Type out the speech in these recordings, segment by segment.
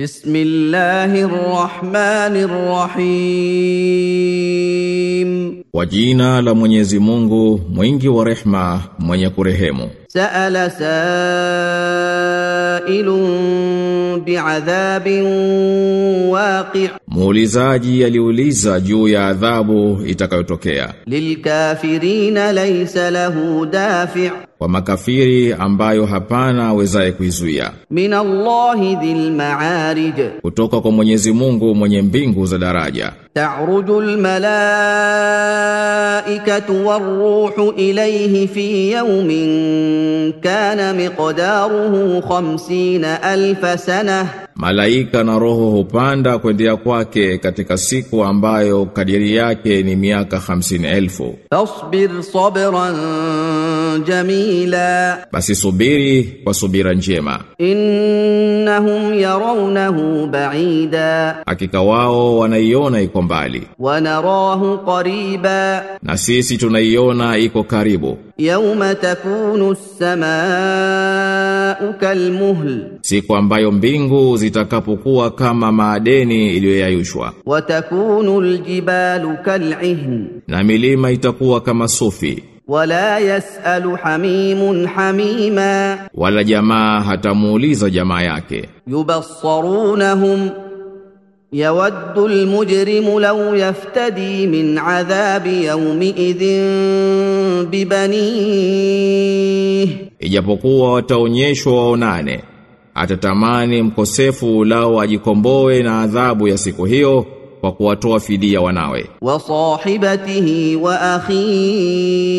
بسم الله الرحمن الرحيم Kwa jina la Mwenyezi Mungu, mwingi wa rehma, mwenye kurehemu. سأل سائل بعذاب واقع Muulizaji aliuliza juu ya adhabu itakayotokea. Lilkafirina laysa lahu dafi'. Kwa makafiri ambayo hapana awezaye kuizuia. Minallahi dhil ma'arij. Kutoka kwa Mwenyezi Mungu mwenye mbingu za daraja. Ta'rujul malaikatu waruhu ilayhi fi yawmin kana miqdaruhu 50 alf sanah malaika na roho hupanda kwendea kwake katika siku ambayo kadiri yake ni miaka 50000 tasbir sabran jamila. Basi subiri kwa subira njema. Innahum yarawnahu ba'ida. Hakika wao wanaiona iko mbali. Wanarahu qariba. Na sisi tunaiona iko karibu. Yauma takunu as-samaa ma'ukal siku ambayo mbingu zitakapokuwa kama maadeni iliyoyayushwa. Watakunu aljibalu kal'ihn. Na milima itakuwa kama sufi. Wala yasalu hamimun hamima. Wala jamaa hatamuuliza jamaa yake. Yubassarunahum يود المجرم لو يفتدي من عذاب يومئذ ببنيه Ijapokuwa wataonyeshwa waonane, atatamani mkosefu lao ajikomboe na adhabu ya siku hiyo kwa kuwatoa fidia wanawe. Wa sahibatihi wa akhihi.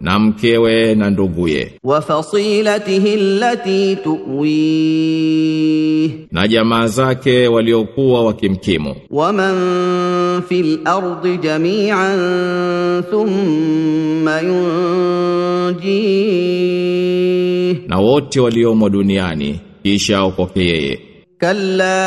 Na mkewe na nduguye. Wa fasilatihi allati tuwi na jamaa zake waliokuwa wakimkimu. Wa man fil ardi jami'an thumma yunji na wote waliomo duniani kisha upokee yeye. Kalla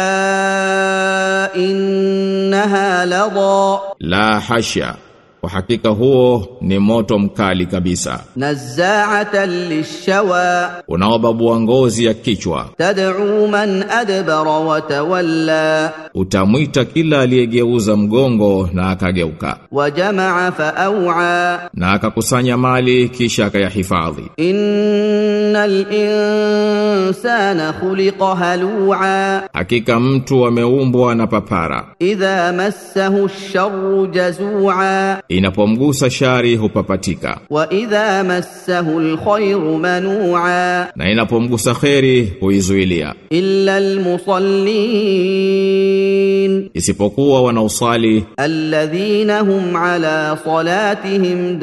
innaha ladha, la hasha, kwa hakika huo ni moto mkali kabisa. Nazaatan lishawa, unaobabua ngozi ya kichwa. Tad'u man adbara wa tawalla utamwita kila aliyegeuza mgongo na akageuka. Wajamaa faawaa, na akakusanya mali kisha akayahifadhi. Innal insana khuliqa halua, hakika mtu ameumbwa na papara. Idha massahu sharru jazua, inapomgusa shari hupapatika. Wa idha massahu alkhairu manua, na inapomgusa kheri huizuilia. Illa almusallin المصلين isipokuwa wanaosali الذين هم على صلاتهم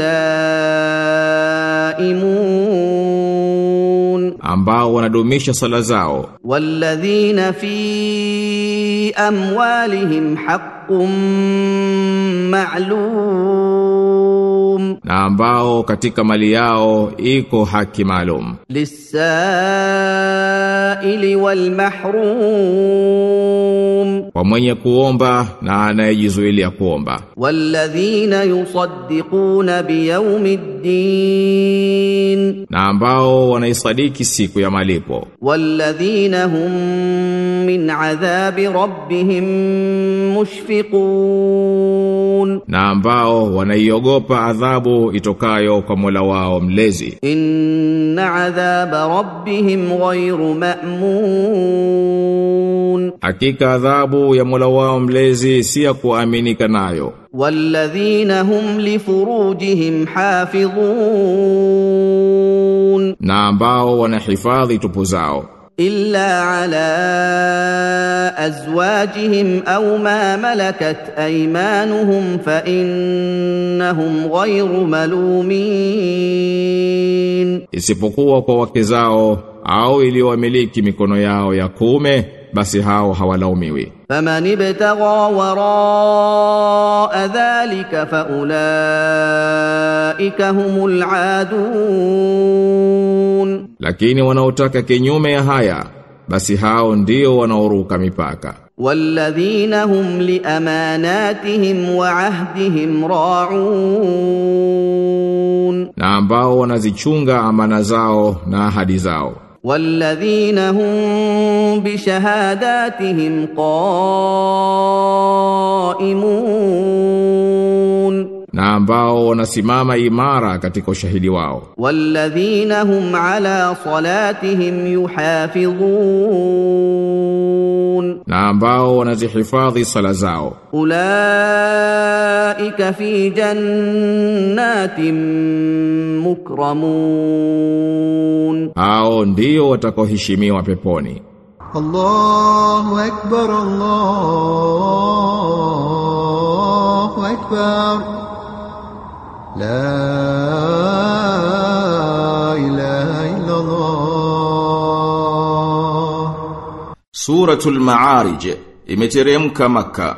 دائمون ambao wanadumisha sala zao والذين في اموالهم حق معلوم na ambao katika mali yao iko haki maalum. Lisaili wal mahrum, kwa mwenye kuomba na anayejizuilia kuomba. Walladhina yusaddiquna biyawmiddin, na ambao wanaisadiki siku ya malipo. Walladhina hum min adhabi rabbihim mushfiqun, na ambao wanaiogopa adhabu adhabu itokayo kwa Mola wao mlezi. Inna adhaba rabbihim ghayru ma'mun, hakika adhabu ya Mola wao mlezi si ya kuaminika nayo. Walladhina hum li furujihim hafidhun, na ambao wanahifadhi tupu zao. Illa ala ازواجهم او ما ملكت ايمانهم فانهم غير ملومين isipokuwa kwa wake zao au iliyowamiliki mikono yao ya kuume, basi hao hawalaumiwi. فمن ابتغى وراء ذلك فاولئك هم العادون Lakini wanaotaka kinyume ya haya, basi hao ndio wanaoruka mipaka. Walladhina hum liamanatihim wa ahdihim raun, na ambao wanazichunga amana zao na ahadi zao. Walladhina hum bishahadatihim qaimun na ambao wanasimama imara katika ushahidi wao. Walladhina hum ala salatihim yuhafidhun, na ambao wanazihifadhi sala zao. Ulaika fi jannatin mukramun, hao ndio watakoheshimiwa peponi. Allahu akbar, Allahu akbar la. Suratul Ma'arij imeteremka maka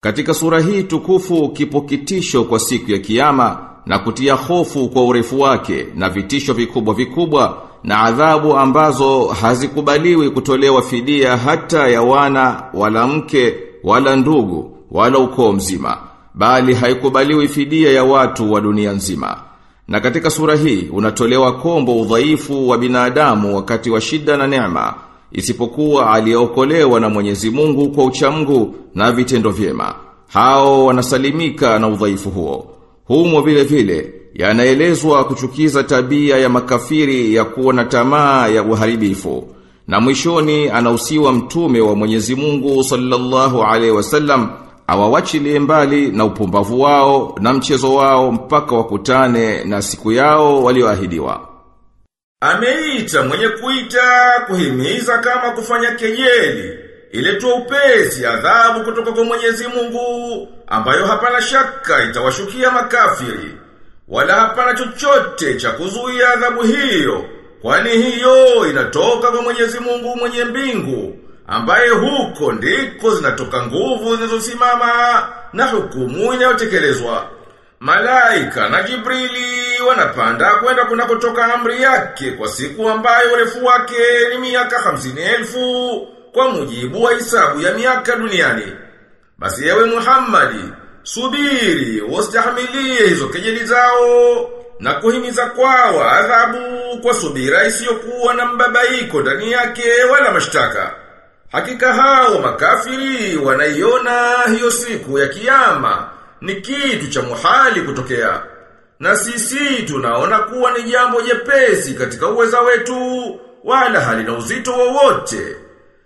Katika sura hii tukufu kipo kitisho kwa siku ya kiyama na kutia hofu kwa urefu wake na vitisho vikubwa vikubwa na adhabu ambazo hazikubaliwi kutolewa fidia hata ya wana wala mke wala ndugu wala ukoo mzima bali haikubaliwi fidia ya watu wa dunia nzima. Na katika sura hii unatolewa kombo udhaifu wa binadamu wakati wa shida na neema isipokuwa aliyeokolewa na Mwenyezi Mungu kwa uchamgu na vitendo vyema. Hao wanasalimika na udhaifu huo. Humo vile vile yanaelezwa kuchukiza tabia ya makafiri ya kuwa na tamaa ya uharibifu. Na mwishoni anausiwa mtume wa Mwenyezi Mungu sallallahu alaihi wasallam awawachilie mbali na upumbavu wao na mchezo wao mpaka wakutane na siku yao walioahidiwa. Ameita mwenye kuita kuhimiza kama kufanya kejeli iletwa upesi adhabu kutoka kwa Mwenyezi Mungu ambayo hapana shaka itawashukia makafiri wala hapana chochote cha kuzuia adhabu hiyo kwani hiyo inatoka kwa Mwenyezi Mungu mwenye mbingu ambaye huko ndiko zinatoka nguvu zinazosimama na hukumu inayotekelezwa Malaika na Jibrili wanapanda kwenda kunakotoka amri yake kwa siku ambayo urefu wake ni miaka hamsini elfu kwa mujibu wa hisabu ya miaka duniani. Basi ewe Muhammadi, subiri, wastahimilie hizo kejeli zao na kuhimiza kwao adhabu kwa subira isiyokuwa na mbabaiko ndani yake wala mashtaka. Hakika hao makafiri wanaiona hiyo siku ya kiyama ni kitu cha muhali kutokea. Na sisi tunaona kuwa ni jambo jepesi katika uweza wetu, wala halina uzito wowote.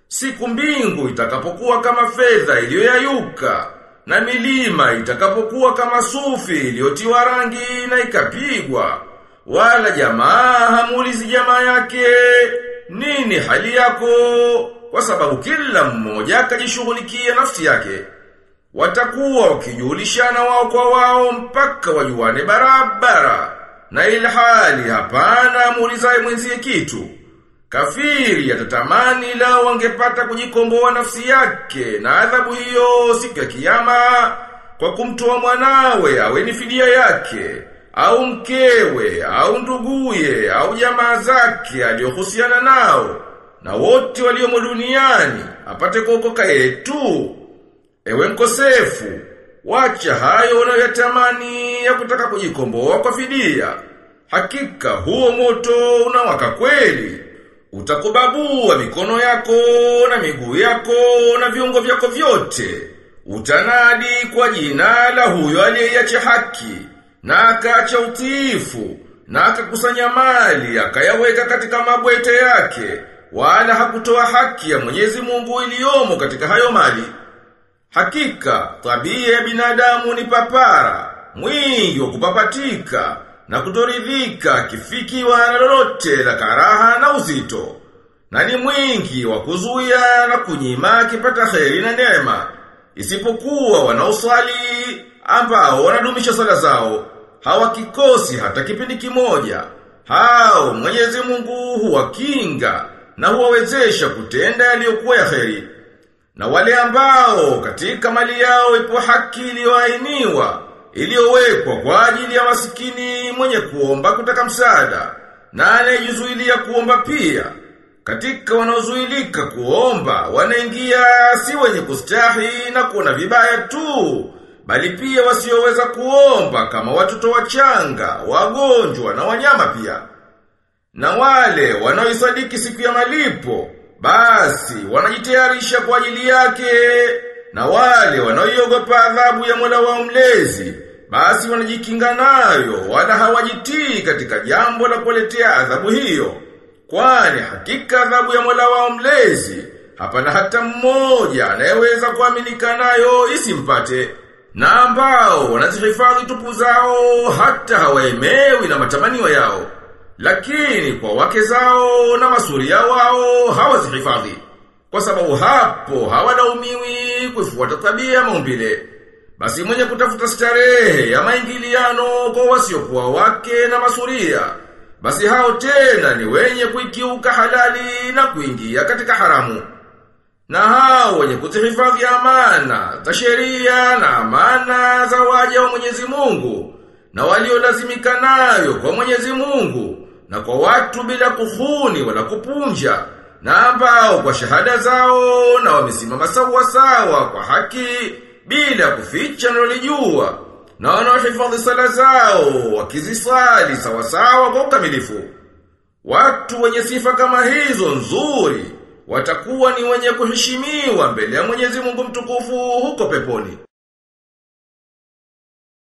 Siku mbingu itakapokuwa kama fedha iliyoyayuka, na milima itakapokuwa kama sufi iliyotiwa rangi na ikapigwa, wala jamaa hamulizi jamaa yake, nini hali yako? Kwa sababu kila mmoja akajishughulikia nafsi yake. Watakuwa wakijulishana wao kwa wao mpaka wajuane barabara. Na ilhali hapana muulizaye mwenzie kitu kafiri atatamani lao wangepata kujikomboa nafsi yake na adhabu hiyo siku ya kiyama kwa kumtoa mwanawe awe ni fidia yake au mkewe au nduguye au jamaa zake aliyohusiana nao na wote waliomo duniani apate kuokoka yetu Ewe mkosefu, wacha hayo unayotamani ya kutaka kujikomboa kwa fidia. Hakika huo moto unawaka kweli. Utakubabua mikono yako na miguu yako na viungo vyako vyote. Utanadi kwa jina la huyo aliyeiacha haki na akaacha utiifu na akakusanya mali akayaweka katika mabwete yake wala hakutoa haki ya Mwenyezi Mungu iliyomo katika hayo mali. Hakika, tabia ya binadamu ni papara, mwingi wa kupapatika, na kutoridhika kifikiwa na lolote la karaha na uzito. Na ni mwingi wa kuzuia na kunyima kipata kheri na neema. Isipokuwa wanaoswali ambao wanadumisha sala zao, hawakikosi hata kipindi kimoja. Hao Mwenyezi Mungu huwakinga na huwawezesha kutenda yaliyokuwa ya kheri. Na wale ambao katika mali yao ipo haki iliyoainiwa, iliyowekwa kwa ajili ya masikini mwenye kuomba kutaka msaada, na anayejizuilia kuomba pia. Katika wanaozuilika kuomba, wanaingia si wenye kustahi na kuona vibaya tu, bali pia wasioweza kuomba kama watoto wachanga, wagonjwa na wanyama pia. Na wale wanaoisadiki siku ya malipo, basi wanajitayarisha kwa ajili yake. Na wale wanaoiogopa adhabu ya Mola wao mlezi, basi wanajikinga nayo wala hawajitii katika jambo la kuletea adhabu hiyo. Kwani hakika adhabu ya Mola wao mlezi, hapana hata mmoja anayeweza kuaminika nayo isimpate. Na ambao wanazihifadhi tupu zao hata hawaemewi na matamanio yao. Lakini kwa wake zao na masuria wao hawazihifadhi. Kwa sababu hapo hawalaumiwi kufuata tabia maumbile. Basi mwenye kutafuta starehe ya maingiliano kwa wasiokuwa wake na masuria. Basi hao tena ni wenye kuikiuka halali na kuingia katika haramu. Na hao wenye kuzihifadhi amana za sheria na amana za waja wa Mwenyezi Mungu na waliolazimika nayo kwa Mwenyezi Mungu na kwa watu bila kuhuni wala kupunja na ambao kwa shahada zao na wamesimama sawa sawa kwa haki bila kuficha nalijua na wanaohifadhi sala zao wakizisali sawa sawa kwa ukamilifu. Watu wenye sifa kama hizo nzuri watakuwa ni wenye kuheshimiwa mbele ya Mwenyezi Mungu mtukufu huko peponi